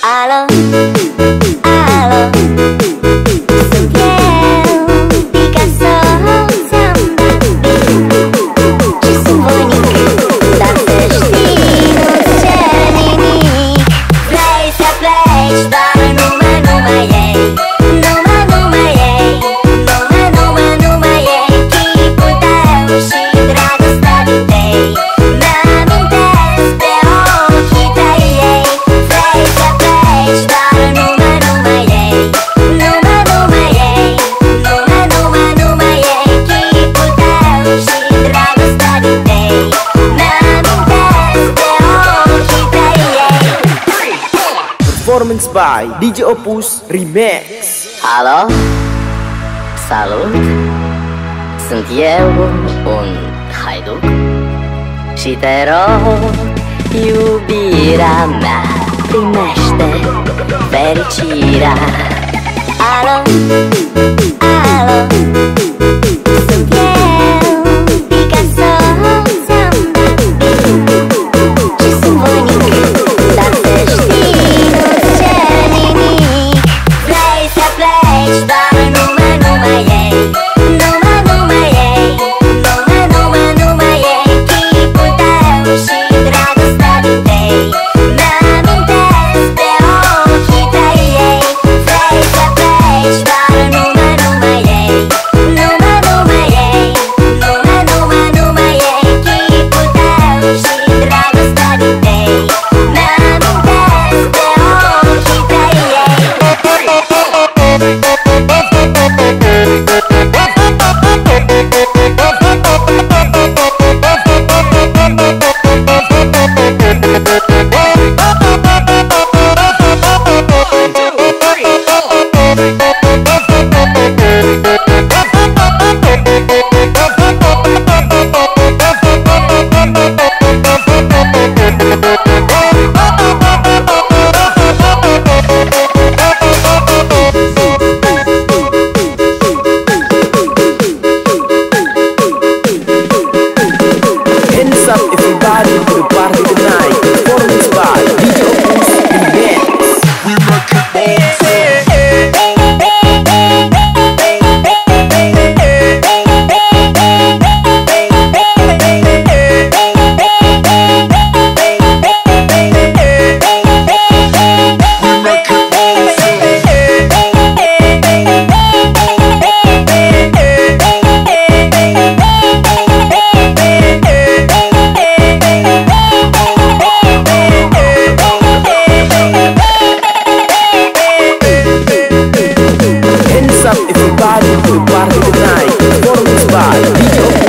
I love, I love. performance by DJ Opus Remix. Halo, salut, sunt eu un haiduc Și te rog, iubirea mea, primește fericirea. Alo, alo? night, performance by DJ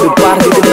do parque